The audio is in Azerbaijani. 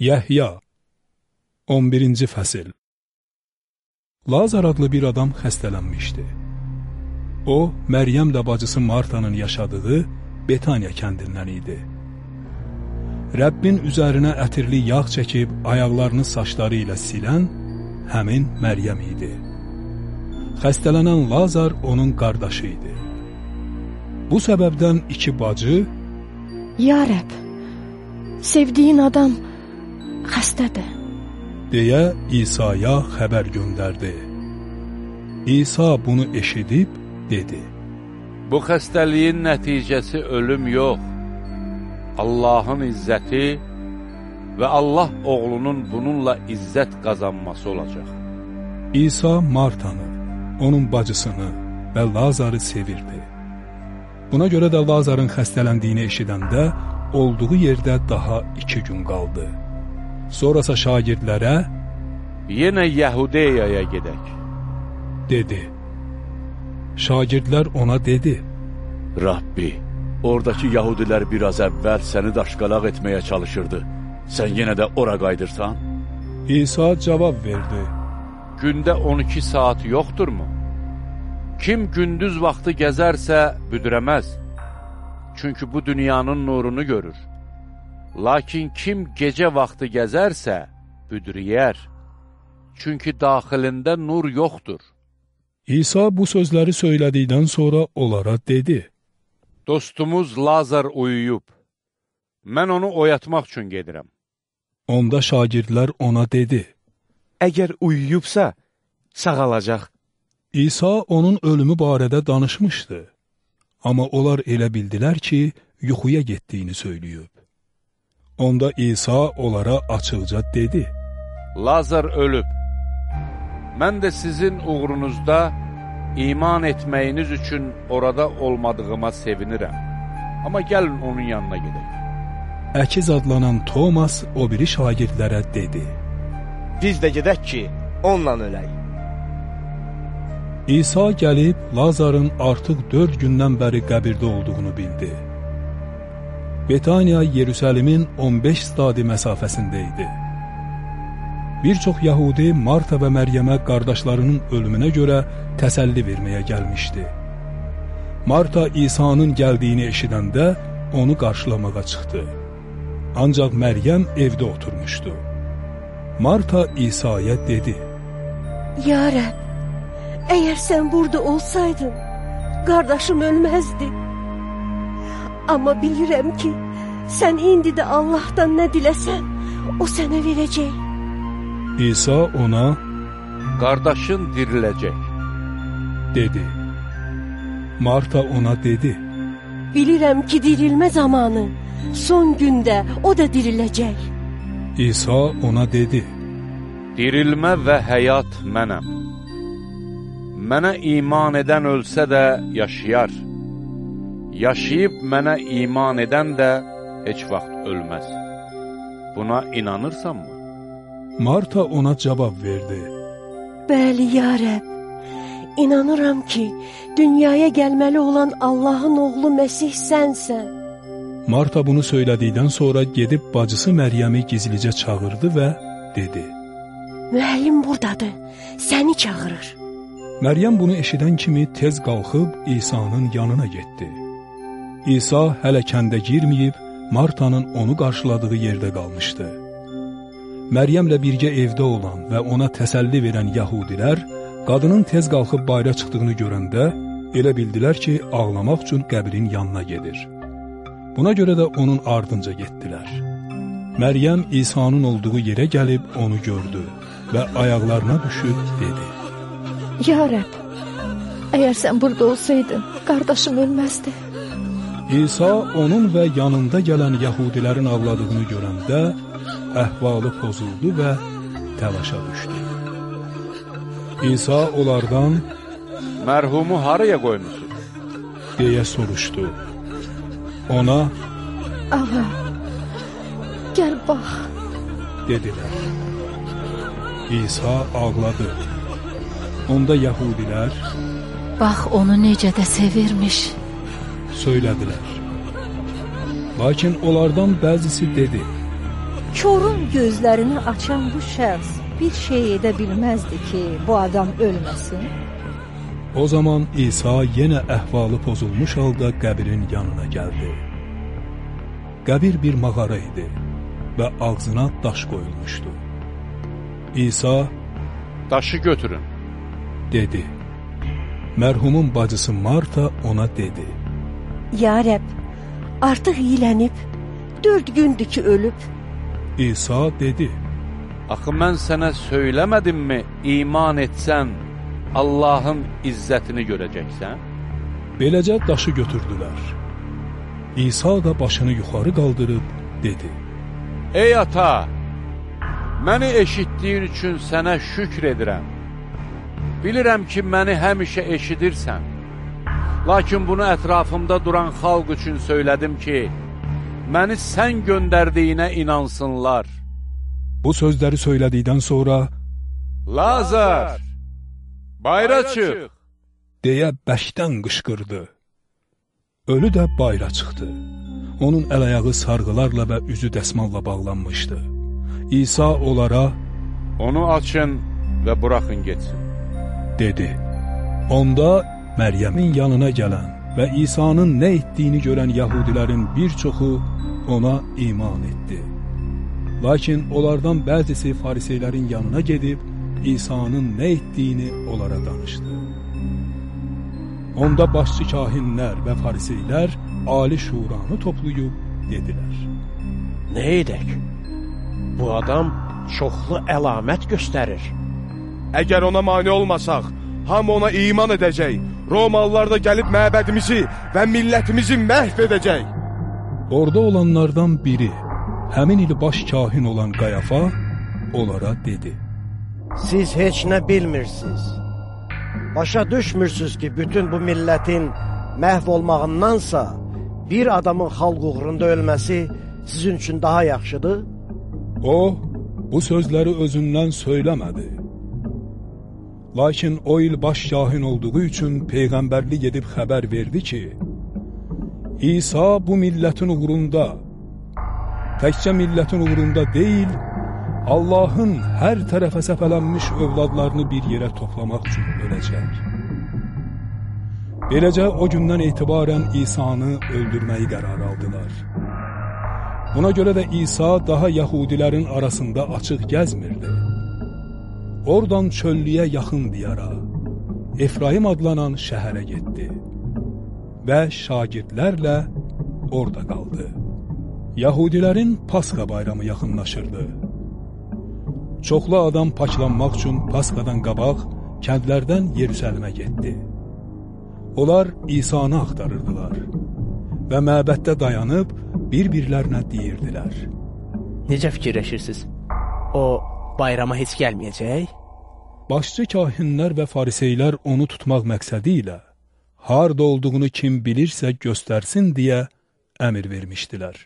Yəhya 11-ci fəsil Lazar adlı bir adam xəstələnmişdi. O, Məryəm də bacısı Martanın yaşadığı Betaniya kəndindən idi. Rəbbin üzərinə ətirli yağ çəkib ayaqlarını saçları ilə silən həmin Məryəm idi. Xəstələnən Lazar onun qardaşı idi. Bu səbəbdən iki bacı Ya Rəbb, sevdiyin adam xəstədir. deyə İsa'ya xəbər göndərdi. İsa bunu eşidib dedi. Bu xəstəliyin nəticəsi ölüm yox, Allahın izzəti və Allah oğlunun bununla izzət qazanması olacaq. İsa Martanı, onun bacısını və Lazarı sevirdi. Buna görə də Lazarın xəstələndiyini eşidəndə olduğu yerdə daha iki gün qaldı. Sonrasa şagirdlərə Yenə Yəhudiyaya gedək. dedi. Şagirdlər ona dedi. Rabbi, oradakı yahudilər biraz əvvəl səni daşqalaq etməyə çalışırdı. Sən yenə də ora qaydırsan? İsa cavab verdi. Gündə 12 saat yoxdurmu? Kim gündüz vaxtı gəzərsə büdürəməz. Çünki bu dünyanın nurunu görür. Lakin kim gecə vaxtı gəzərsə büdürəyər. Çünki daxilində nur yoxdur. İsa bu sözləri söylədikdən sonra onlara dedi. Dostumuz Lazar uyuyub. Mən onu oyatmaq üçün gedirəm. Onda şagirdlər ona dedi. Əgər uyuyubsa, sağalacaq. İsa onun ölümü barədə danışmışdı. Amma onlar elə bildilər ki, yuxuya getdiyini söyləyib. Onda İsa onlara açıqca dedi. Lazar ölüb. Mən də sizin uğrunuzda iman etməyiniz üçün orada olmadığıma sevinirəm. Amma gəlin onun yanına gedək. Əkiz adlanan Thomas o biri şagirdlərə dedi. Biz də gedək ki, onunla ölək. İsa gəlib Lazarın artıq dörd gündən bəri qəbirdə olduğunu bildi. Betaniya Yerusəlimin 15 stadi məsafəsində idi. Bir çox Yahudi Marta və Məryəmə qardaşlarının ölümünə görə təsəlli verməyə gəlmişdi. Marta İsa'nın gəldiyini eşidəndə onu qarşılamağa çıxdı. Ancaq Məryəm evdə oturmuşdu. Marta İsa'ya dedi. Ya Rəbb, əgər sən burada olsaydın, qardaşım ölməzdi. Amma bilirəm ki, sən indi də Allahdan nə diləsən, o sənə verəcək. İsa ona Qardaşın diriləcək. dedi. Marta ona dedi. Bilirəm ki, dirilmə zamanı, son gündə o da diriləcək. İsa ona dedi. Dirilmə və həyat mənəm. Mənə iman edən ölsə də yaşayar. Yaşayıb mənə iman edən də heç vaxt ölməz. Buna inanırsanmı? Marta ona cavab verdi. Bəli, ya Rəbb, inanıram ki, dünyaya gəlməli olan Allahın oğlu Məsih sənsən. Marta bunu söylədikdən sonra gedib bacısı Məryəmi gizlicə çağırdı və dedi. Müəllim buradadır, səni çağırır. Məryəm bunu eşidən kimi tez qalxıb İsa'nın yanına getdi. İsa hələ kəndə girməyib, Martanın onu qarşıladığı yerdə qalmışdı. Məryəmlə birgə evdə olan və ona təsəlli verən yahudilər qadının tez qalxıb bayra çıxdığını görəndə elə bildilər ki, ağlamaq üçün qəbrin yanına gedir. Buna görə də onun ardınca getdilər. Məryəm İsa'nın olduğu yerə gəlib onu gördü və ayaqlarına düşüb dedi. Ya Rəbb, əgər sən burada olsaydın, qardaşım ölməzdi. İsa onun və yanında gələn yahudilərin ağladığını görəndə əhvalı pozuldu və təlaşa düşdü. İsa onlardan Mərhumu haraya qoymusunuz? deyə soruşdu. Ona Ağa, gəl bax. dedilər. İsa ağladı. Onda yahudilər Bax onu necə də sevirmiş. Söylədilər. Lakin onlardan bəzisi dedi. Korun gözlərini açan bu şəxs bir şey edə bilməzdi ki, bu adam ölməsin. O zaman İsa yenə əhvalı pozulmuş halda qəbrin yanına gəldi. Qəbir bir mağara idi və ağzına daş qoyulmuşdu. İsa Daşı götürün. dedi. Mərhumun bacısı Marta ona dedi. Ya Rəbb, artıq yiyələnib, dörd gündür ki, ölüb. İsa dedi. Axı mən sənə söyləmədimmi, iman etsən, Allahın izzətini görəcəksən? Beləcə daşı götürdülər. İsa da başını yuxarı qaldırıb dedi. Ey ata, məni eşitdiyin üçün sənə şükr edirəm. Bilirəm ki, məni həmişə eşidirsən. Lakin bunu ətrafımda duran xalq üçün söylədim ki, məni sən göndərdiyinə inansınlar. Bu sözləri söylədikdən sonra Lazar, bayra çıx! deyə bəkdən qışqırdı. Ölü də bayra çıxdı. Onun əl-ayağı sarğılarla və üzü dəsmalla bağlanmışdı. İsa onlara Onu açın və buraxın getsin. dedi. Onda Məryəmin yanına gələn və İsa'nın nə etdiyini görən yəhudilərin bir çoxu ona iman etdi. Lakin onlardan bəzisi fariseylərin yanına gedib İsa'nın nə etdiyini onlara danışdı. Onda başçı kahinlər və fariseylər ali şuranı toplayıb dedilər. Nə edək? Bu adam çoxlu əlamət göstərir. Əgər ona mane olmasaq, hamı ona iman edəcək. Romalılar da gəlib məbədimizi və millətimizi məhv edəcək. Orada olanlardan biri, həmin il baş kahin olan Qayafa, onlara dedi. Siz heç nə bilmirsiniz. Başa düşmürsünüz ki, bütün bu millətin məhv olmağındansa bir adamın xalq uğrunda ölməsi sizin üçün daha yaxşıdır? O, bu sözləri özündən söyləmədi. Lakin o il baş kahin olduğu üçün Peyğəmbərlik edib xəbər verdi ki, İsa bu millətin uğrunda, təkcə millətin uğrunda deyil, Allahın hər tərəfə səpələnmiş övladlarını bir yerə toplamaq üçün öləcək. Beləcə o gündən etibarən İsa'nı öldürməyi qərar aldılar. Buna görə də İsa daha Yahudilərin arasında açıq gəzmirdi. Oradan çöllüyə yaxın diyara, Efraim adlanan şəhərə getdi və şagirdlərlə orada qaldı. Yahudilərin Pasxa bayramı yaxınlaşırdı. Çoxlu adam paklanmaq üçün Paskadan qabaq kəndlərdən Yerüsəlimə getdi. Onlar İsa'nı axtarırdılar və məbəddə dayanıb bir-birlərinə deyirdilər. Necə fikirləşirsiniz? O bayrama heç gəlməyəcək? Başçı kahinlər və fariseylər onu tutmaq məqsədi ilə harda olduğunu kim bilirsə göstərsin deyə əmr vermişdilər.